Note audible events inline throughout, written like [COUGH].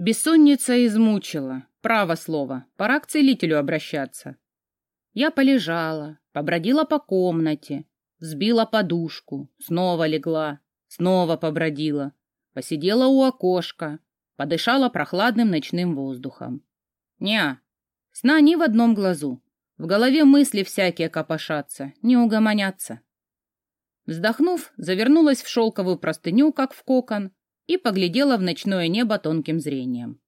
Бессонница измучила, право слово, пора к целителю обращаться. Я полежала, побродила по комнате, взбила подушку, снова легла, снова побродила, посидела у окошка, подышала прохладным ночным воздухом. Неа, сна ни в одном глазу, в голове мысли всякие копошатся, не угомонятся. Вздохнув, завернулась в шелковую простыню, как в кокон, и поглядела в ночное небо тонким зрением.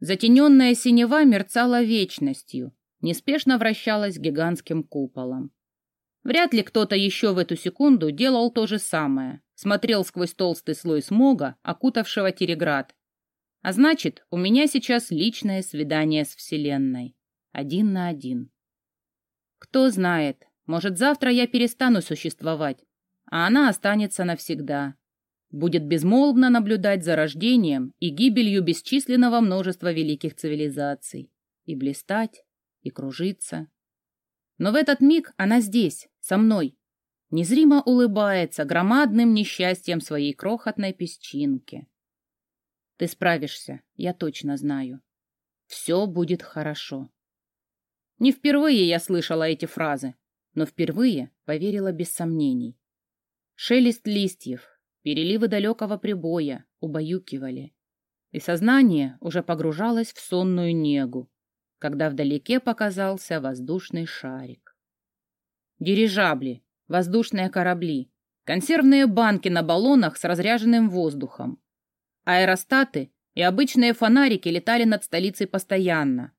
Затененная синева мерцала вечностью, неспешно вращалась гигантским куполом. Вряд ли кто-то еще в эту секунду делал то же самое, смотрел сквозь толстый слой смога, окутавшего Тереград. А значит, у меня сейчас личное свидание с Вселенной. Один на один. Кто знает, может, завтра я перестану существовать, а она останется навсегда, будет безмолвно наблюдать за рождением и гибелью бесчисленного множества великих цивилизаций, и блистать, и кружиться. Но в этот миг она здесь, со мной, незримо улыбается громадным несчастьем своей крохотной песчинки. Ты справишься, я точно знаю. Все будет хорошо. Не впервые я слышала эти фразы, но впервые поверила без сомнений. Шелест листьев, Переливы далекого прибоя убаюкивали, и сознание уже погружалось в сонную негу, когда вдалеке показался воздушный шарик. Дирижабли, воздушные корабли, консервные банки на баллонах с разряженным воздухом, аэростаты и обычные фонарики летали над столицей постоянно.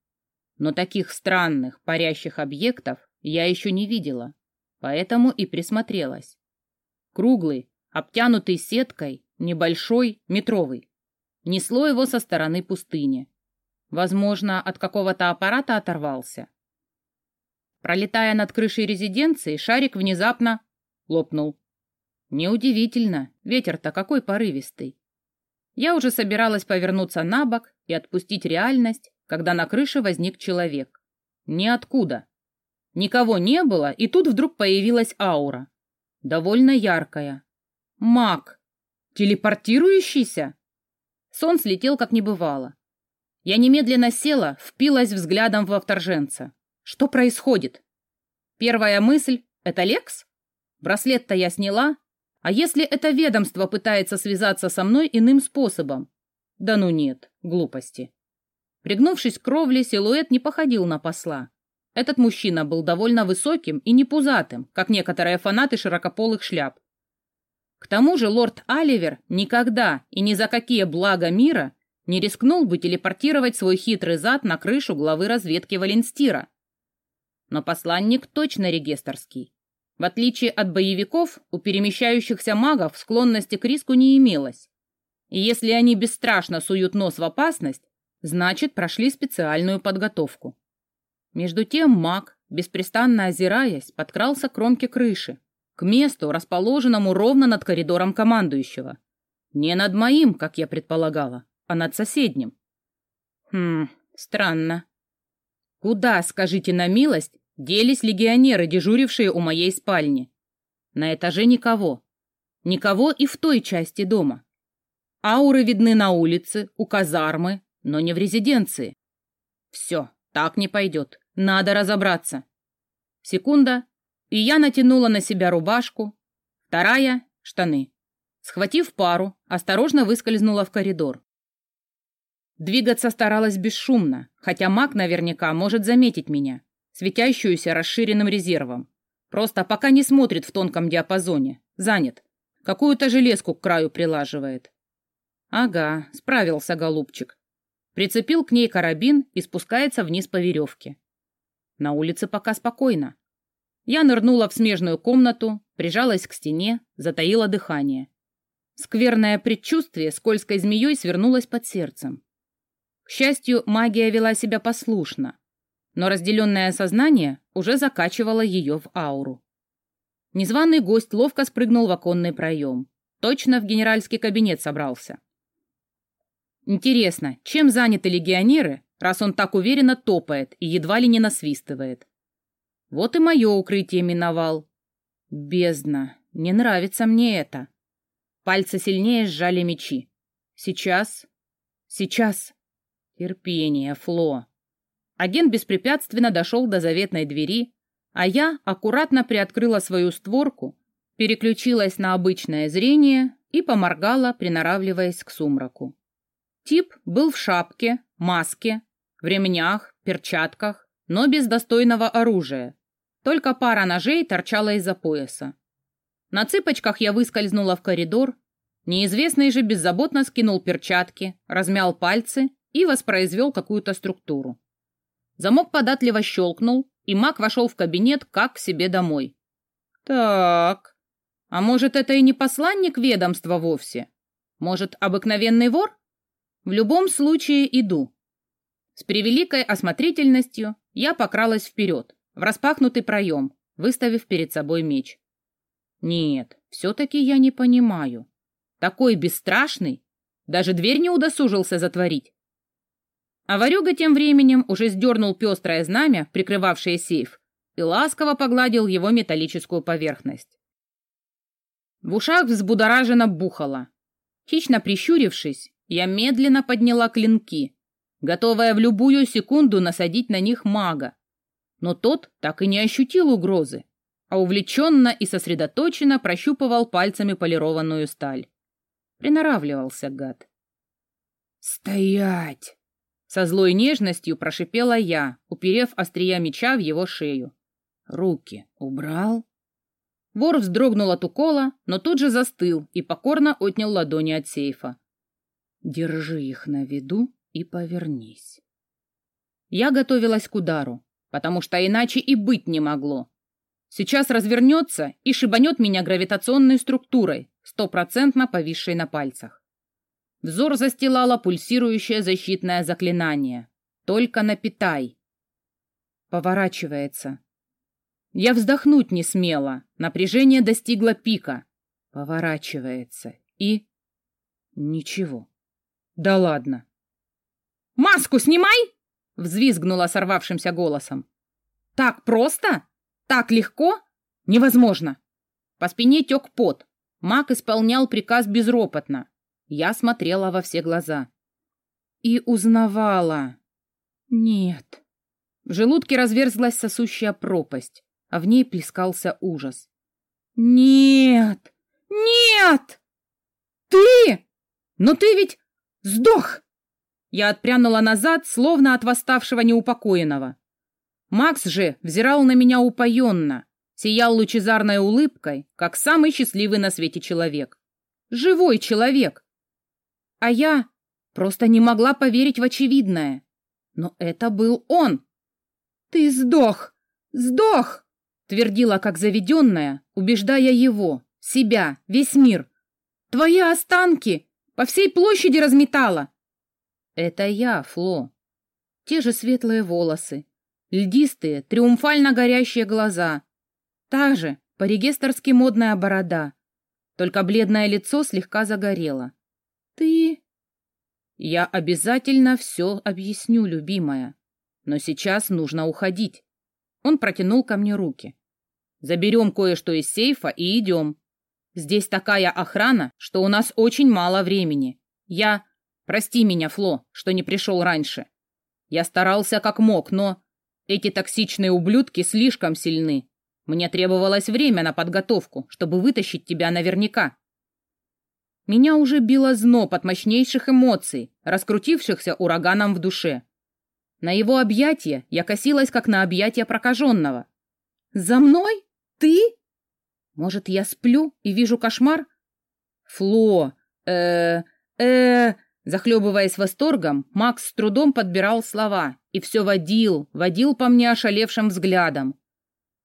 Но таких странных парящих объектов я еще не видела, поэтому и присмотрелась. Круглый, обтянутый сеткой, небольшой, метровый. Несло его со стороны пустыни. Возможно, от какого-то аппарата оторвался. Пролетая над крышей резиденции, шарик внезапно лопнул. Неудивительно, ветер-то какой порывистый. Я уже собиралась повернуться на бок и отпустить реальность, когда на крыше возник человек. Ниоткуда. Никого не было, и тут вдруг появилась аура. Довольно яркая, Маг. Телепортирующийся? Сон слетел, как не бывало. Я немедленно села, впилась взглядом во вторженца. Что происходит? Первая мысль — это Лекс? Браслет-то я сняла. А если это ведомство пытается связаться со мной иным способом? Да ну нет, глупости. Пригнувшись к кровле, силуэт не походил на посла. Этот мужчина был довольно высоким и не пузатым, как некоторые фанаты широкополых шляп. К тому же лорд Аливер никогда и ни за какие блага мира не рискнул бы телепортировать свой хитрый зад на крышу главы разведки Валенстира. Но посланник точно регистрский. В отличие от боевиков, у перемещающихся магов склонности к риску не имелось. И если они бесстрашно суют нос в опасность, значит, прошли специальную подготовку. Между тем маг, беспрестанно озираясь, подкрался к кромке крыши, к месту, расположенному ровно над коридором командующего. Не над моим, как я предполагала, а над соседним. Хм, странно. Куда, скажите на милость, делись легионеры, дежурившие у моей спальни? На этаже никого. Никого и в той части дома. Ауры видны на улице, у казармы, но не в резиденции. Все, так не пойдет. Надо разобраться. Секунда, и я натянула на себя рубашку, вторая — штаны. Схватив пару, осторожно выскользнула в коридор. Двигаться старалась бесшумно, хотя маг наверняка может заметить меня, светящуюся расширенным резервом. Просто пока не смотрит в тонком диапазоне, занят. Какую-то железку к краю прилаживает. Ага, справился голубчик. Прицепил к ней карабин и спускается вниз по веревке. На улице пока спокойно. Я нырнула в смежную комнату, прижалась к стене, затаила дыхание. Скверное предчувствие скользкой змеей свернулось под сердцем. К счастью, магия вела себя послушно, но разделенное сознание уже закачивало ее в ауру. Незваный гость ловко спрыгнул в оконный проем. Точно в генеральский кабинет собрался. Интересно, чем заняты легионеры, раз он так уверенно топает и едва ли не насвистывает? Вот и мое укрытие миновал. Бездна. Не нравится мне это. Пальцы сильнее сжали мечи. Сейчас. Сейчас. Терпение, Фло. Агент беспрепятственно дошел до заветной двери, а я аккуратно приоткрыла свою створку, переключилась на обычное зрение и поморгала, приноравливаясь к сумраку. Тип был в шапке, маске, в ремнях, перчатках, но без достойного оружия. Только пара ножей торчала из-за пояса. На цыпочках я выскользнула в коридор. Неизвестный же беззаботно скинул перчатки, размял пальцы и воспроизвел какую-то структуру. Замок податливо щелкнул, и маг вошел в кабинет, как к себе домой. «Так, а может, это и не посланник ведомства вовсе? Может, обыкновенный вор? В любом случае иду». С превеликой осмотрительностью я покралась вперед, в распахнутый проем, выставив перед собой меч. Нет, все-таки я не понимаю. Такой бесстрашный, даже дверь не удосужился затворить. А Варюга тем временем уже сдернул пестрое знамя, прикрывавшее сейф, и ласково погладил его металлическую поверхность. В ушах взбудораженно бухало. Хищно прищурившись, я медленно подняла клинки, готовая в любую секунду насадить на них мага. Но тот так и не ощутил угрозы, а увлеченно и сосредоточенно прощупывал пальцами полированную сталь. Приноравливался гад. «Стоять!» Со злой нежностью прошипела я, уперев острия меча в его шею. «Руки убрал?» Вор вздрогнул от укола, но тут же застыл и покорно отнял ладони от сейфа. «Держи их на виду и повернись». Я готовилась к удару, потому что иначе и быть не могло. Сейчас развернется и шибанет меня гравитационной структурой, стопроцентно повисшей на пальцах. Взор застилало пульсирующее защитное заклинание. Только напитай. Поворачивается. Я вздохнуть не смела. Напряжение достигло пика. Поворачивается. И... Ничего. Да ладно. «Маску снимай!» — взвизгнула сорвавшимся голосом. «Так просто? Так легко? Невозможно!» По спине тек пот. Маг исполнял приказ безропотно. Я смотрела во все глаза. И узнавала. Нет. В желудке разверзлась сосущая пропасть, а в ней плескался ужас. Нет! Нет! Ты! Но ты ведь сдох! Я отпрянула назад, словно от восставшего неупокоенного. Макс же взирал на меня упоенно, сиял лучезарной улыбкой, как самый счастливый на свете человек. Живой человек, а я просто не могла поверить в очевидное. Но это был он. «Ты сдох! Сдох!» твердила как заведенная, убеждая его, себя, весь мир. «Твои останки по всей площади разметала!» «Это я, Фло. Те же светлые волосы, льдистые, триумфально горящие глаза, та же по-регистрски модная борода, только бледное лицо слегка загорело. «Ты...» «Я обязательно все объясню, любимая. Но сейчас нужно уходить». Он протянул ко мне руки. «Заберем кое-что из сейфа и идем. Здесь такая охрана, что у нас очень мало времени. Я... Прости меня, Фло, что не пришел раньше. Я старался как мог, но... Эти токсичные ублюдки слишком сильны. Мне требовалось время на подготовку, чтобы вытащить тебя наверняка. Меня уже било зноб от мощнейших эмоций, раскрутившихся ураганом в душе. На его объятия я косилась, как на объятия прокаженного. «За мной? Ты? Может, я сплю и вижу кошмар?» «Фло! э э Захлебываясь восторгом, Макс с трудом подбирал слова и все водил, водил по мне ошалевшим взглядом.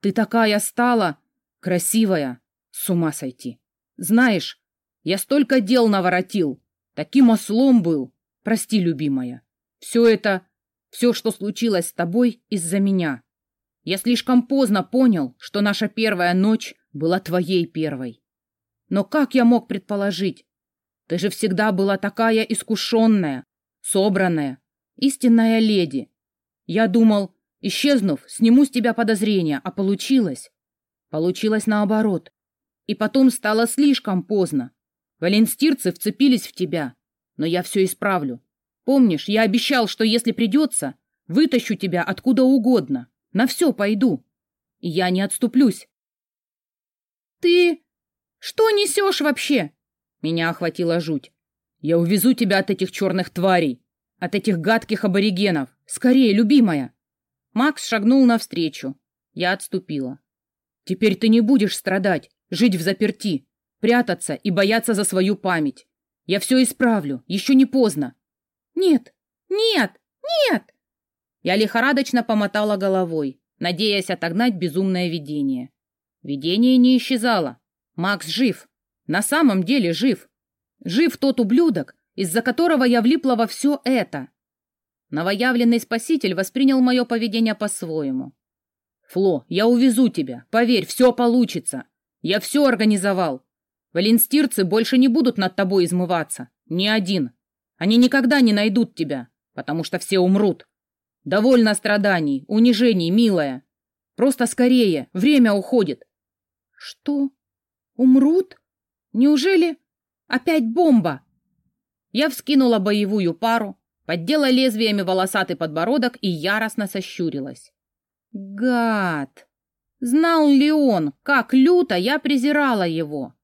«Ты такая стала! Красивая! С ума сойти! Знаешь, я столько дел наворотил. Таким ослом был. Прости, любимая. Все это, все, что случилось с тобой, из-за меня. Я слишком поздно понял, что наша первая ночь была твоей первой. Но как я мог предположить? Ты же всегда была такая искушенная, собранная, истинная леди. Я думал, исчезнув, сниму с тебя подозрения, а получилось. Получилось наоборот. И потом стало слишком поздно. Валенстирцы вцепились в тебя, но я все исправлю. Помнишь, я обещал, что если придется, вытащу тебя откуда угодно, на все пойду. И я не отступлюсь. Ты что несешь вообще? Меня охватила жуть. Я увезу тебя от этих черных тварей, от этих гадких аборигенов. Скорее, любимая. Макс шагнул навстречу. Я отступила. Теперь ты не будешь страдать, жить в заперти, прятаться и бояться за свою память. Я все исправлю, еще не поздно. Нет, нет, нет! Я лихорадочно помотала головой, надеясь отогнать безумное видение. Видение не исчезало. Макс жив. На самом деле жив. Жив тот ублюдок, из-за которого я влипла во все это. Новоявленный спаситель воспринял мое поведение по-своему. «Фло, я увезу тебя. Поверь, все получится. Я все организовал. Валенстирцы больше не будут над тобой измываться. Ни один. Они никогда не найдут тебя, потому что все умрут. Довольно страданий, унижений, милая. Просто скорее, время уходит. Что? Умрут? Неужели опять бомба? Я вскинула боевую пару, поддела лезвиями волосатый подбородок и яростно сощурилась. Гад! Знал ли он, как люто я презирала его?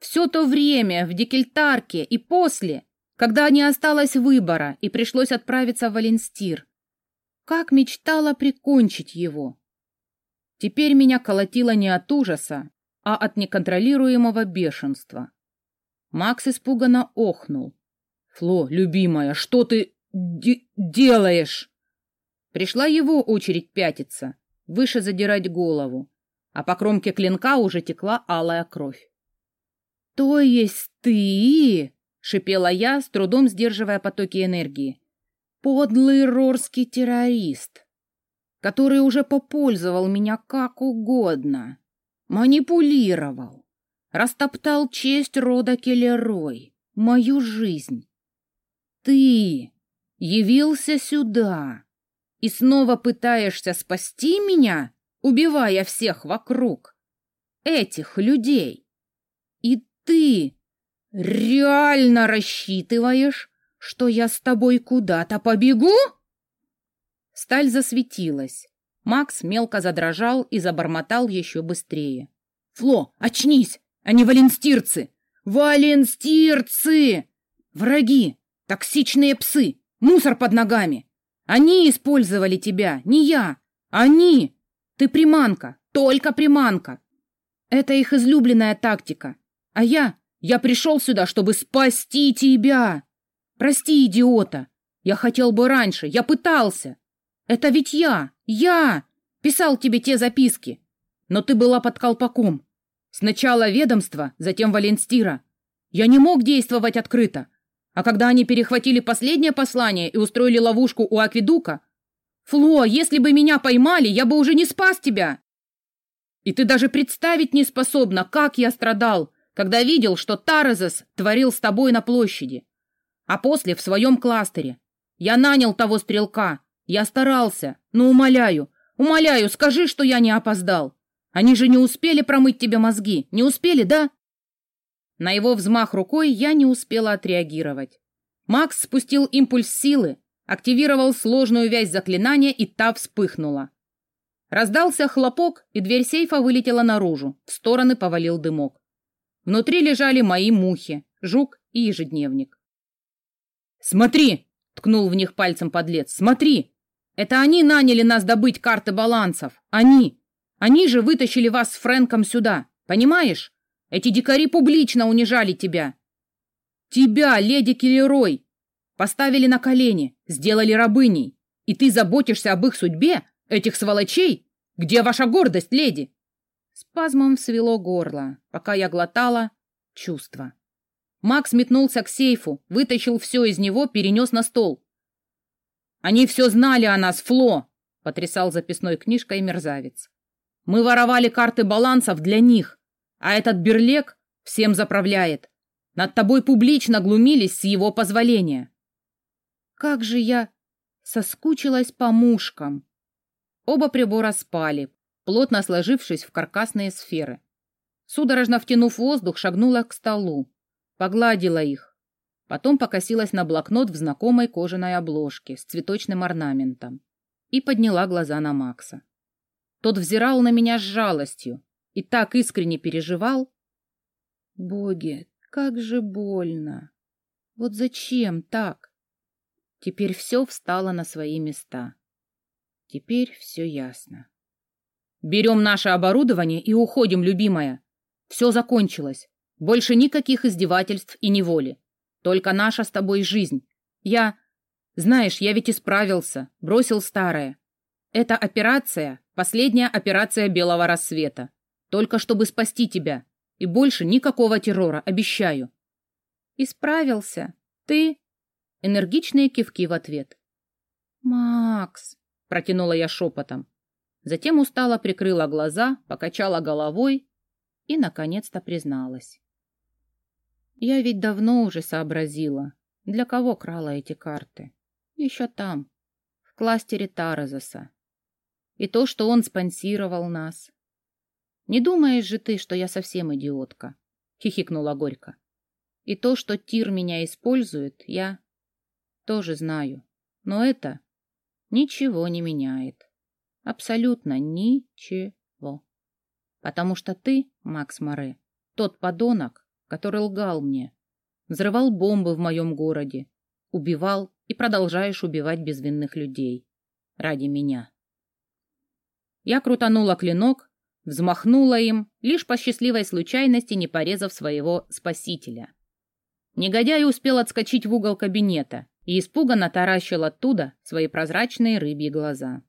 Все то время в Дикельтарке и после, когда не осталось выбора и пришлось отправиться в Валенстир. Как мечтала прикончить его. Теперь меня колотило не от ужаса, а от неконтролируемого бешенства. Макс испуганно охнул. «Фло, любимая, что ты делаешь?» Пришла его очередь пятиться, выше задирать голову, а по кромке клинка уже текла алая кровь. «То есть ты...» — шипела я, с трудом сдерживая потоки энергии. «Подлый рорский террорист, который уже попользовал меня как угодно, манипулировал, растоптал честь рода Келлерой, мою жизнь. Ты явился сюда и снова пытаешься спасти меня, убивая всех вокруг, этих людей. Ты реально рассчитываешь, что я с тобой куда-то побегу? Сталь засветилась. Макс мелко задрожал и забормотал еще быстрее. Фло, очнись! Они валенстирцы! Валенстирцы! Враги! Токсичные псы! Мусор под ногами! Они использовали тебя, не я! Они! Ты приманка, только приманка! Это их излюбленная тактика. А я... Я пришел сюда, чтобы спасти тебя. Прости, идиота. Я хотел бы раньше. Я пытался. Это ведь я. Я. Писал тебе те записки. Но ты была под колпаком. Сначала ведомство, затем Валенстира. Я не мог действовать открыто. А когда они перехватили последнее послание и устроили ловушку у Акведука... Фло, если бы меня поймали, я бы уже не спас тебя. И ты даже представить не способна, как я страдал, когда видел, что Таразес творил с тобой на площади. А после в своем кластере. Я нанял того стрелка. Я старался. Но умоляю, умоляю, скажи, что я не опоздал. Они же не успели промыть тебе мозги. Не успели, да? На его взмах рукой я не успела отреагировать. Макс спустил импульс силы, активировал сложную вязь заклинания, и та вспыхнула. Раздался хлопок, и дверь сейфа вылетела наружу. В стороны повалил дымок. Внутри лежали мои мухи, жук и ежедневник. «Смотри!» — ткнул в них пальцем подлец. «Смотри! Это они наняли нас добыть карты балансов! Они! Они же вытащили вас с Фрэнком сюда! Понимаешь? Эти дикари публично унижали тебя! Тебя, леди Киллерой! Поставили на колени, сделали рабыней! И ты заботишься об их судьбе, этих сволочей? Где ваша гордость, леди?» Спазмом свело горло, пока я глотала чувства. Макс метнулся к сейфу, вытащил все из него, перенес на стол. «Они все знали о нас, Фло!» — потрясал записной книжкой мерзавец. «Мы воровали карты балансов для них, а этот Берлек всем заправляет. Над тобой публично глумились с его позволения». «Как же я соскучилась по мушкам!» Оба прибора спали, плотно сложившись в каркасные сферы. Судорожно втянув воздух, шагнула к столу, погладила их. Потом покосилась на блокнот в знакомой кожаной обложке с цветочным орнаментом и подняла глаза на Макса. Тот взирал на меня с жалостью и так искренне переживал. Боги, как же больно! Вот зачем так? Теперь все встало на свои места. Теперь все ясно. Берем наше оборудование и уходим, любимая. Все закончилось. Больше никаких издевательств и неволи. Только наша с тобой жизнь. Я... Знаешь, я ведь исправился, бросил старое. Эта операция — последняя операция белого рассвета. Только чтобы спасти тебя. И больше никакого террора, обещаю. Исправился? Ты? Энергичные кивки в ответ. «Макс!» — протянула я шепотом. Затем устало прикрыла глаза, покачала головой и, наконец-то, призналась. Я ведь давно уже сообразила, для кого крала эти карты. Еще там, в кластере Таразоса. И то, что он спонсировал нас. Не думаешь же ты, что я совсем идиотка? Хихикнула горько. И то, что Тир меня использует, я тоже знаю. Но это ничего не меняет. Абсолютно ничего. Потому что ты, Макс Море, тот подонок, который лгал мне, взрывал бомбы в моем городе, убивал и продолжаешь убивать безвинных людей. Ради меня. Я крутанула клинок, взмахнула им, лишь по счастливой случайности не порезав своего спасителя. Негодяй успел отскочить в угол кабинета и испуганно таращил оттуда свои прозрачные рыбьи глаза.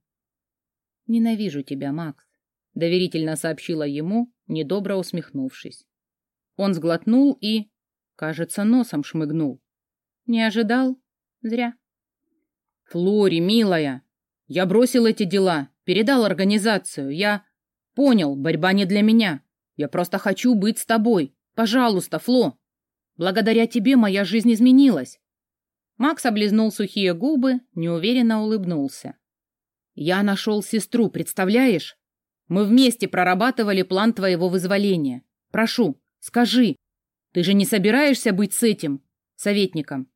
«Ненавижу тебя, Макс», — доверительно сообщила ему, недобро усмехнувшись. Он сглотнул и, кажется, носом шмыгнул. Не ожидал? Зря. «Флори, милая, я бросил эти дела, передал организацию. Я понял, борьба не для меня. Я просто хочу быть с тобой. Пожалуйста, Фло. Благодаря тебе моя жизнь изменилась». Макс облизнул сухие губы, неуверенно улыбнулся. Я нашел сестру, представляешь? Мы вместе прорабатывали план твоего вызволения. Прошу, скажи, ты же не собираешься быть с этим советником?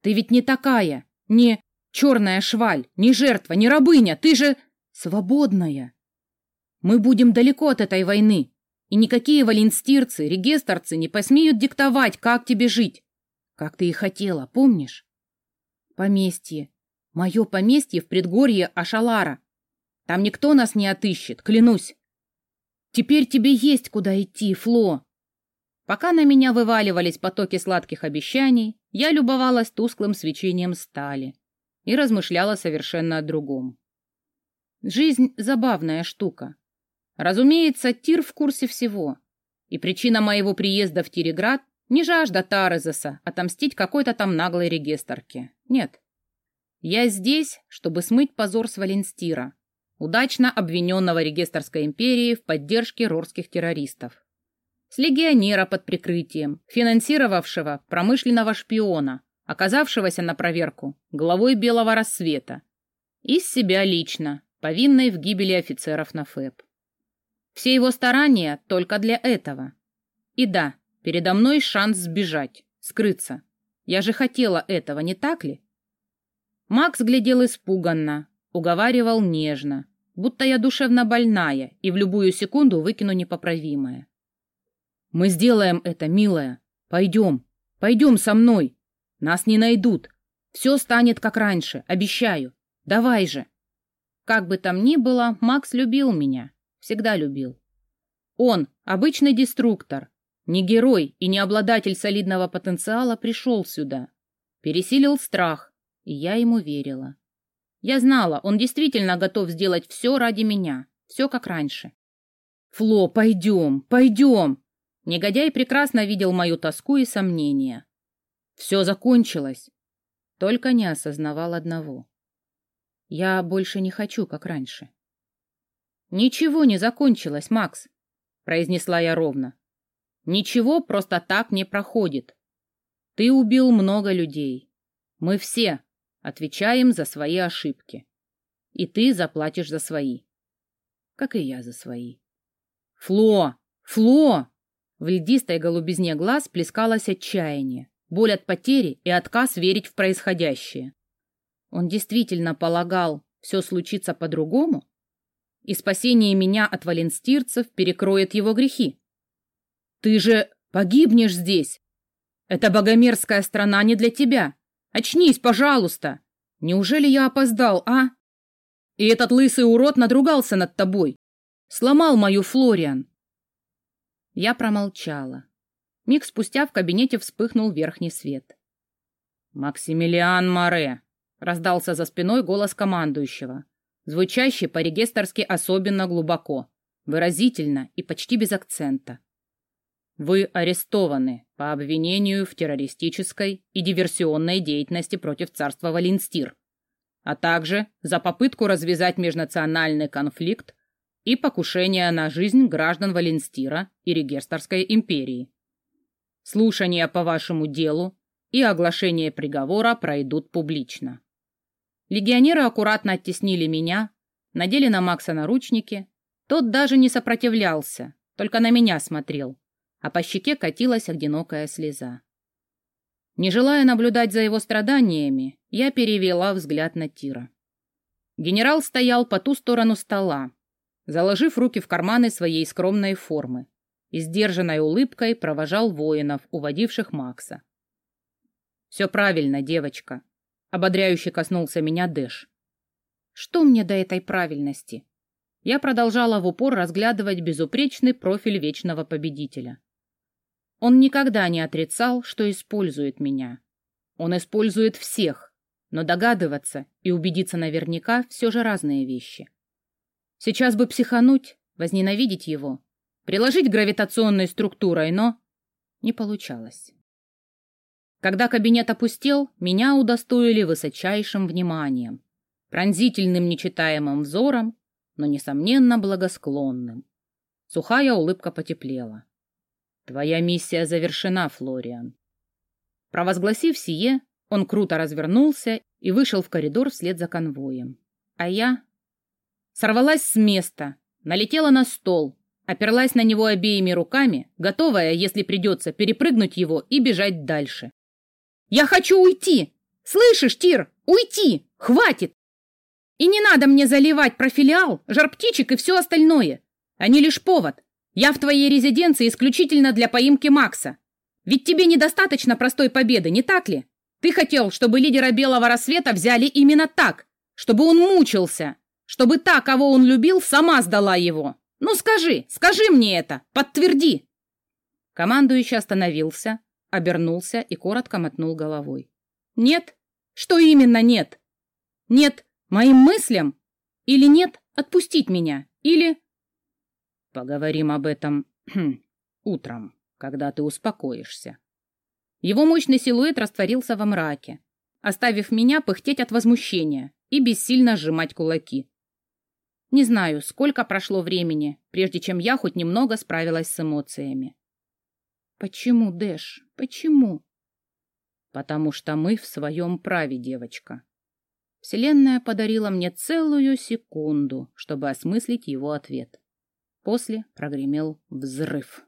Ты ведь не такая, не черная шваль, не жертва, не рабыня, ты же свободная. Мы будем далеко от этой войны, и никакие валенстирцы, регистрцы не посмеют диктовать, как тебе жить. Как ты и хотела, помнишь? Поместье, Мое поместье в предгорье Ашалара. Там никто нас не отыщет, клянусь. Теперь тебе есть куда идти, Фло. Пока на меня вываливались потоки сладких обещаний, я любовалась тусклым свечением стали и размышляла совершенно о другом. Жизнь — забавная штука. Разумеется, Тир в курсе всего. И причина моего приезда в Тиреград — не жажда Тарезеса отомстить какой-то там наглой регистрке. Нет. Я здесь, чтобы смыть позор с Валенстира, удачно обвиненного регистрской империи в поддержке рорских террористов. С легионера под прикрытием, финансировавшего промышленного шпиона, оказавшегося на проверку главой Белого рассвета, и с себя лично, повинной в гибели офицеров на ФЭП. Все его старания только для этого. И да, передо мной шанс сбежать, скрыться. Я же хотела этого, не так ли? Макс глядел испуганно, уговаривал нежно, будто я душевно больная и в любую секунду выкину непоправимое. «Мы сделаем это, милая. Пойдем, пойдем со мной. Нас не найдут. Все станет как раньше, обещаю. Давай же!» Как бы там ни было, Макс любил меня, всегда любил. Он, обычный деструктор, не герой и не обладатель солидного потенциала, пришел сюда. Пересилил страх, и я ему верила. Я знала, он действительно готов сделать все ради меня, все как раньше. «Фло, пойдем, пойдем!» Негодяй прекрасно видел мою тоску и сомнения. Все закончилось. Только не осознавал одного. Я больше не хочу, как раньше. «Ничего не закончилось, Макс», — произнесла я ровно. «Ничего просто так не проходит. Ты убил много людей. Мы все, Отвечаем за свои ошибки. И ты заплатишь за свои. Как и я за свои. Фло! Фло! В льдистой голубизне глаз плескалось отчаяние, боль от потери и отказ верить в происходящее. Он действительно полагал, все случится по-другому? И спасение меня от валенстирцев перекроет его грехи. Ты же погибнешь здесь. Эта богомерзкая страна не для тебя. Очнись, пожалуйста. Неужели я опоздал, а? И этот лысый урод надругался над тобой. Сломал мою Флориан. Я промолчала. Миг спустя в кабинете вспыхнул верхний свет. «Максимилиан Море!» — раздался за спиной голос командующего, звучащий по-регистрски особенно глубоко, выразительно и почти без акцента. «Вы арестованы по обвинению в террористической и диверсионной деятельности против царства Валинстир, а также за попытку развязать межнациональный конфликт и покушение на жизнь граждан Валенстира и Регесторской империи. Слушания по вашему делу и оглашение приговора пройдут публично. Легионеры аккуратно оттеснили меня, надели на Макса наручники. Тот даже не сопротивлялся, только на меня смотрел, а по щеке катилась одинокая слеза. Не желая наблюдать за его страданиями, я перевела взгляд на Тира. Генерал стоял по ту сторону стола, заложив руки в карманы своей скромной формы, и сдержанной улыбкой провожал воинов, уводивших Макса. «Все правильно, девочка», — ободряюще коснулся меня Дэш. «Что мне до этой правильности?» Я продолжала в упор разглядывать безупречный профиль вечного победителя. Он никогда не отрицал, что использует меня. Он использует всех, но догадываться и убедиться наверняка все же разные вещи. Сейчас бы психануть, возненавидеть его, приложить гравитационной структурой, но не получалось. Когда кабинет опустел, меня удостоили высочайшим вниманием, пронзительным нечитаемым взором, но, несомненно, благосклонным. Сухая улыбка потеплела. «Твоя миссия завершена, Флориан». Провозгласив сие, он круто развернулся и вышел в коридор вслед за конвоем. А я сорвалась с места, налетела на стол, оперлась на него обеими руками, готовая, если придется, перепрыгнуть его и бежать дальше. «Я хочу уйти! Слышишь, Тир? Уйти! Хватит! И не надо мне заливать про филиал, жар птичек и все остальное. Они лишь повод. Я в твоей резиденции исключительно для поимки Макса. Ведь тебе недостаточно простой победы, не так ли? Ты хотел, чтобы лидера Белого Рассвета взяли именно так, чтобы он мучился, чтобы та, кого он любил, сама сдала его. Ну скажи, скажи мне это, подтверди. Командующий остановился, обернулся и коротко мотнул головой. Нет? Что именно нет? Нет моим мыслям? Или нет отпустить меня? Или... Поговорим об этом [CLEARS THROAT] утром, когда ты успокоишься. Его мощный силуэт растворился во мраке, оставив меня пыхтеть от возмущения и бессильно сжимать кулаки. Не знаю, сколько прошло времени, прежде чем я хоть немного справилась с эмоциями. Почему, Дэш? Почему? Потому что мы в своем праве, девочка. Вселенная подарила мне целую секунду, чтобы осмыслить его ответ. После прогремел взрыв.